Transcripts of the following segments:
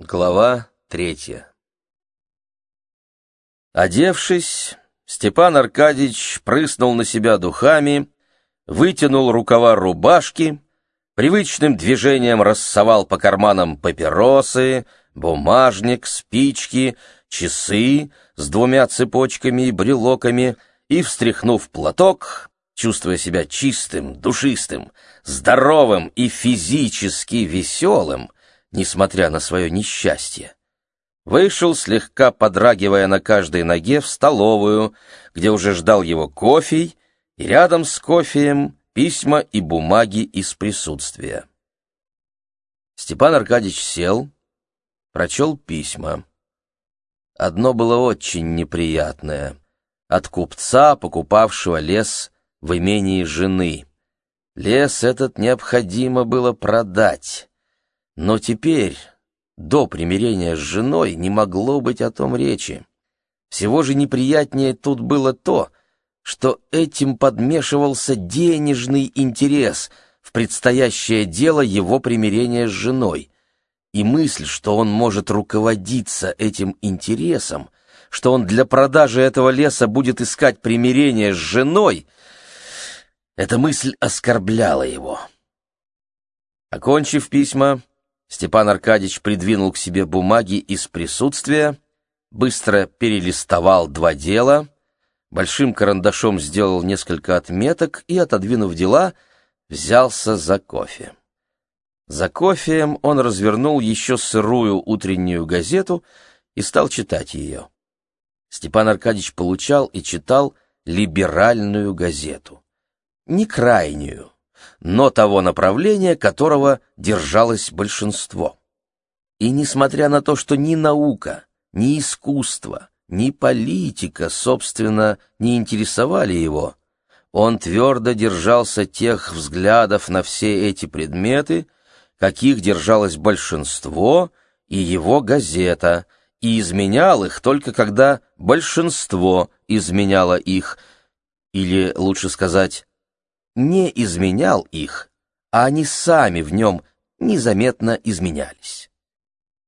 Глава третья. Одевшись, Степан Аркадьевич прыснул на себя духами, вытянул рукава рубашки, привычным движением рассовал по карманам папиросы, бумажник, спички, часы с двумя цепочками и брелоками и, встряхнув платок, чувствуя себя чистым, душистым, здоровым и физически веселым, несмотря на свое несчастье. Вышел, слегка подрагивая на каждой ноге, в столовую, где уже ждал его кофе, и рядом с кофеем письма и бумаги из присутствия. Степан Аркадьевич сел, прочел письма. Одно было очень неприятное — от купца, покупавшего лес в имении жены. Лес этот необходимо было продать. Но теперь, до примирения с женой, не могло быть о том речи. Всего же неприятнее тут было то, что этим подмешивался денежный интерес в предстоящее дело его примирения с женой, и мысль, что он может руководиться этим интересом, что он для продажи этого леса будет искать примирение с женой, эта мысль оскорбляла его. Окончив письма, Степан Аркадьевич придвинул к себе бумаги из присутствия, быстро перелистовал два дела, большим карандашом сделал несколько отметок и, отодвинув дела, взялся за кофе. За кофеем он развернул еще сырую утреннюю газету и стал читать ее. Степан Аркадьевич получал и читал либеральную газету. Не крайнюю, но того направления, которого держалось большинство. И несмотря на то, что ни наука, ни искусство, ни политика, собственно, не интересовали его, он твердо держался тех взглядов на все эти предметы, каких держалось большинство и его газета, и изменял их только когда большинство изменяло их, или, лучше сказать, не изменял их, а они сами в нем незаметно изменялись.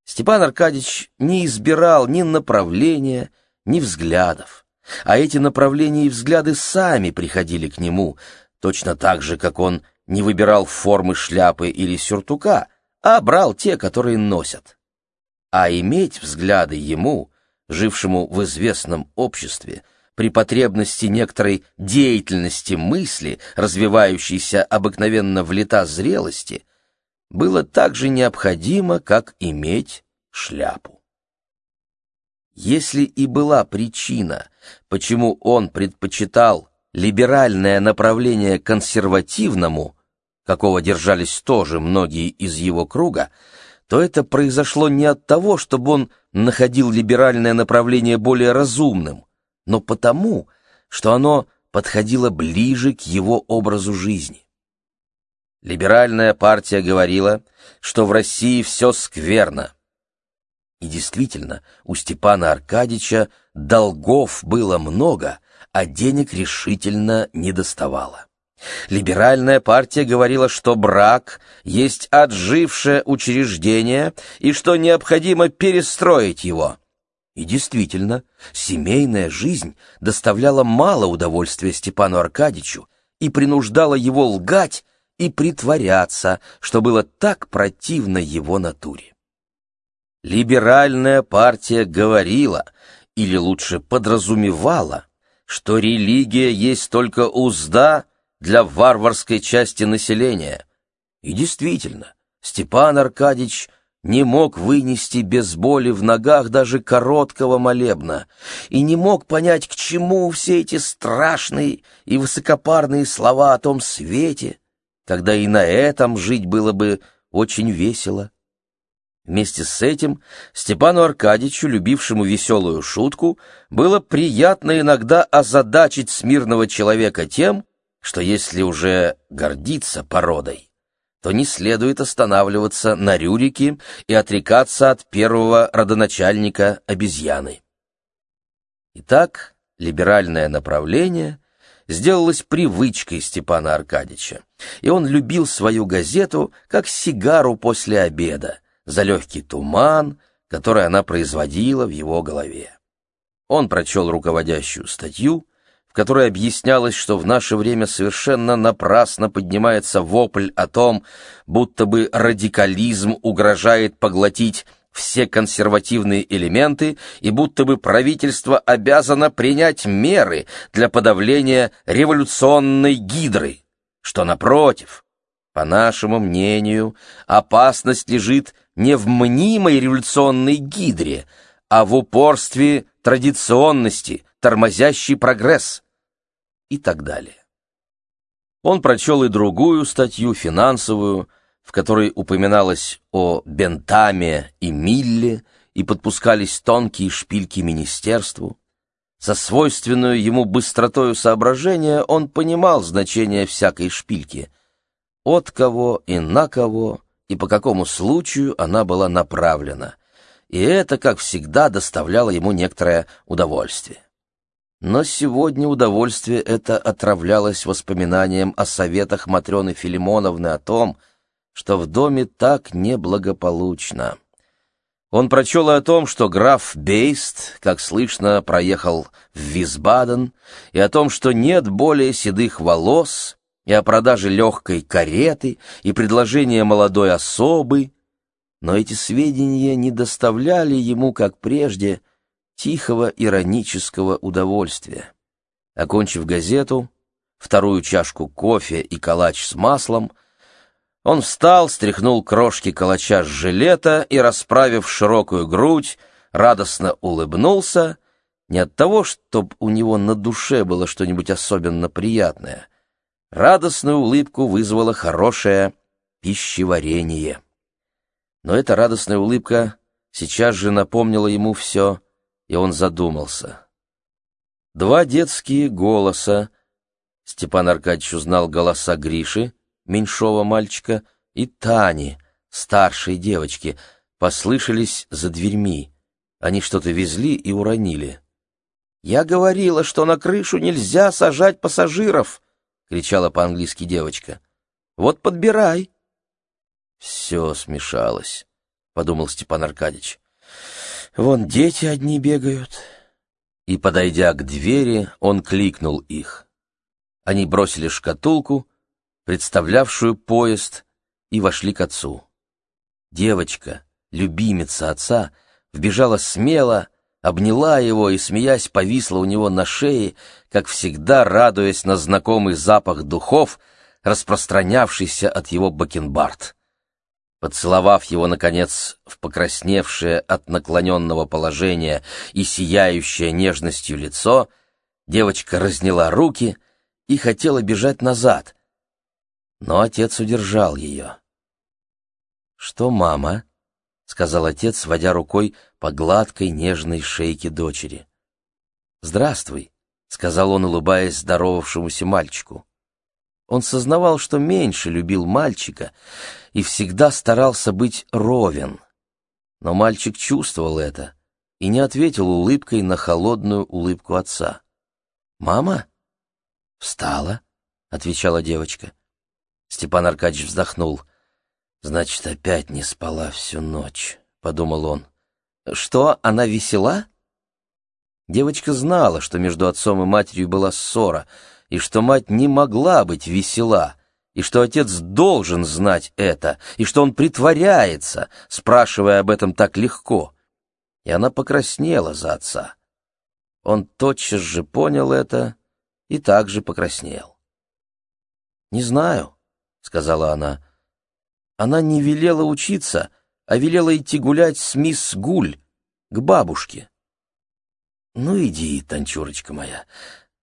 Степан Аркадьевич не избирал ни направления, ни взглядов, а эти направления и взгляды сами приходили к нему, точно так же, как он не выбирал формы шляпы или сюртука, а брал те, которые носят. А иметь взгляды ему, жившему в известном обществе, при потребности некоторой деятельности мысли, развивающейся обыкновенно в лета зрелости, было так же необходимо, как иметь шляпу. Если и была причина, почему он предпочитал либеральное направление консервативному, какого держались тоже многие из его круга, то это произошло не от того, чтобы он находил либеральное направление более разумным, но потому, что оно подходило ближе к его образу жизни. Либеральная партия говорила, что в России все скверно. И действительно, у Степана Аркадьича долгов было много, а денег решительно не доставало. Либеральная партия говорила, что брак есть отжившее учреждение и что необходимо перестроить его. И действительно, семейная жизнь доставляла мало удовольствия Степану Аркадьичу и принуждала его лгать и притворяться, что было так противно его натуре. Либеральная партия говорила, или лучше подразумевала, что религия есть только узда для варварской части населения. И действительно, Степан Аркадьич – не мог вынести без боли в ногах даже короткого молебна и не мог понять, к чему все эти страшные и высокопарные слова о том свете, когда и на этом жить было бы очень весело. Вместе с этим Степану Аркадьевичу, любившему веселую шутку, было приятно иногда озадачить смирного человека тем, что если уже гордиться породой, то не следует останавливаться на Рюрике и отрекаться от первого родоначальника обезьяны. Итак, либеральное направление сделалось привычкой Степана Аркадьевича, и он любил свою газету как сигару после обеда, за легкий туман, который она производила в его голове. Он прочел руководящую статью, в которой объяснялось, что в наше время совершенно напрасно поднимается вопль о том, будто бы радикализм угрожает поглотить все консервативные элементы и будто бы правительство обязано принять меры для подавления революционной гидры, что, напротив, по нашему мнению, опасность лежит не в мнимой революционной гидре, а в упорстве традиционности, тормозящий прогресс и так далее. Он прочел и другую статью, финансовую, в которой упоминалось о Бентаме и Милле и подпускались тонкие шпильки министерству. Со свойственную ему быстротою соображения он понимал значение всякой шпильки, от кого и на кого и по какому случаю она была направлена, и это, как всегда, доставляло ему некоторое удовольствие. Но сегодня удовольствие это отравлялось воспоминанием о советах Матрёны Филимоновны о том, что в доме так неблагополучно. Он прочел о том, что граф Бейст, как слышно, проехал в Висбаден, и о том, что нет более седых волос, и о продаже легкой кареты, и предложении молодой особы, но эти сведения не доставляли ему, как прежде, тихого иронического удовольствия. Окончив газету, вторую чашку кофе и калач с маслом, он встал, стряхнул крошки калача с жилета и, расправив широкую грудь, радостно улыбнулся, не от того, чтобы у него на душе было что-нибудь особенно приятное. Радостную улыбку вызвало хорошее пищеварение. Но эта радостная улыбка сейчас же напомнила ему все, и он задумался. Два детские голоса. Степан Аркадьевич узнал голоса Гриши, меньшого мальчика, и Тани, старшей девочки, послышались за дверьми. Они что-то везли и уронили. «Я говорила, что на крышу нельзя сажать пассажиров!» — кричала по-английски девочка. «Вот подбирай!» «Все смешалось», — подумал Степан Аркадьевич. Вон дети одни бегают. И, подойдя к двери, он кликнул их. Они бросили шкатулку, представлявшую поезд, и вошли к отцу. Девочка, любимица отца, вбежала смело, обняла его и, смеясь, повисла у него на шее, как всегда радуясь на знакомый запах духов, распространявшийся от его бакенбард. Поцеловав его, наконец, в покрасневшее от наклоненного положения и сияющее нежностью лицо, девочка разняла руки и хотела бежать назад, но отец удержал ее. «Что, мама?» — сказал отец, водя рукой по гладкой нежной шейке дочери. «Здравствуй», — сказал он, улыбаясь здоровавшемуся мальчику. Он сознавал, что меньше любил мальчика и всегда старался быть ровен. Но мальчик чувствовал это и не ответил улыбкой на холодную улыбку отца. «Мама?» «Встала», — отвечала девочка. Степан Аркадьевич вздохнул. «Значит, опять не спала всю ночь», — подумал он. «Что, она весела?» Девочка знала, что между отцом и матерью была ссора — и что мать не могла быть весела, и что отец должен знать это, и что он притворяется, спрашивая об этом так легко. И она покраснела за отца. Он тотчас же понял это и также покраснел. «Не знаю», — сказала она. Она не велела учиться, а велела идти гулять с мисс Гуль, к бабушке. «Ну иди, Танчурочка моя.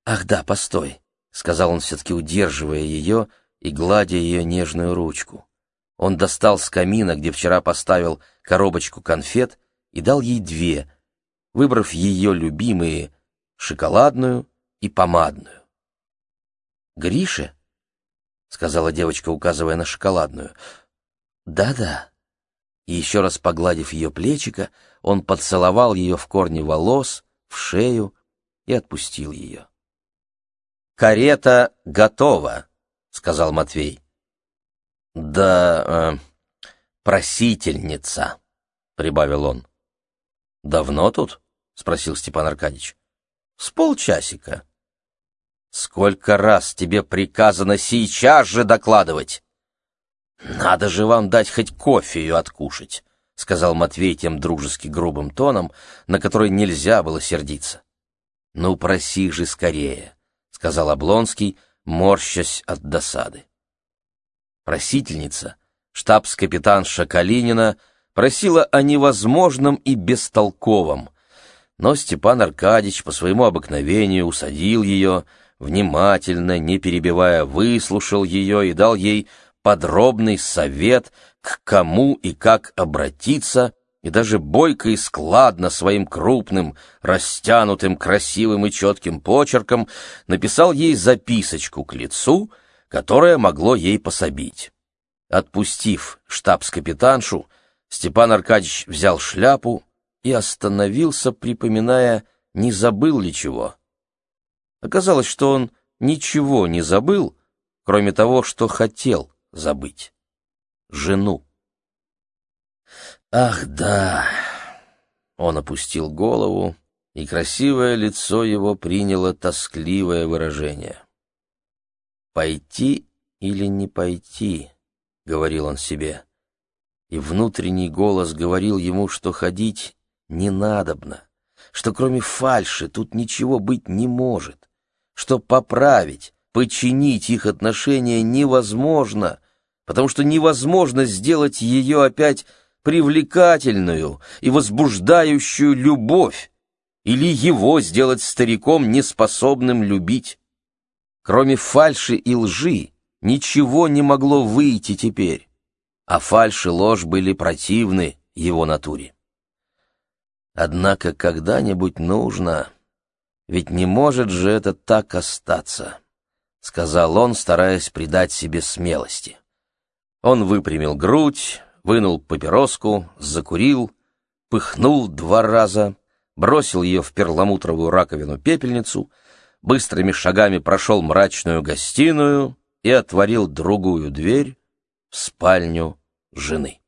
Ах да, постой. — сказал он, все-таки удерживая ее и гладя ее нежную ручку. Он достал с камина, где вчера поставил коробочку конфет, и дал ей две, выбрав ее любимые — шоколадную и помадную. «Грише?» — сказала девочка, указывая на шоколадную. «Да-да». И еще раз погладив ее плечико, он поцеловал ее в корни волос, в шею и отпустил ее. «Карета готова», — сказал Матвей. «Да, э, просительница», — прибавил он. «Давно тут?» — спросил Степан Аркадьевич. «С полчасика». «Сколько раз тебе приказано сейчас же докладывать?» «Надо же вам дать хоть кофею откушать», — сказал Матвей тем дружески грубым тоном, на который нельзя было сердиться. «Ну, проси же скорее», — сказал Облонский, морщась от досады. Просительница, штабс-капитан Шакалинина, просила о невозможном и бестолковом, но Степан Аркадьевич по своему обыкновению усадил ее, внимательно, не перебивая, выслушал ее и дал ей подробный совет, к кому и как обратиться, и даже бойко и складно своим крупным, растянутым, красивым и четким почерком написал ей записочку к лицу, которое могло ей пособить. Отпустив штабс-капитаншу, Степан Аркадьевич взял шляпу и остановился, припоминая, не забыл ли чего. Оказалось, что он ничего не забыл, кроме того, что хотел забыть. Жену. Ах, да! Он опустил голову, и красивое лицо его приняло тоскливое выражение. «Пойти или не пойти?» — говорил он себе. И внутренний голос говорил ему, что ходить не надобно, что кроме фальши тут ничего быть не может, что поправить, починить их отношения невозможно, потому что невозможно сделать ее опять привлекательную и возбуждающую любовь, или его сделать стариком, неспособным любить. Кроме фальши и лжи ничего не могло выйти теперь, а фальшь и ложь были противны его натуре. Однако когда-нибудь нужно, ведь не может же это так остаться, — сказал он, стараясь придать себе смелости. Он выпрямил грудь, вынул папироску, закурил, пыхнул два раза, бросил ее в перламутровую раковину-пепельницу, быстрыми шагами прошел мрачную гостиную и отворил другую дверь в спальню жены.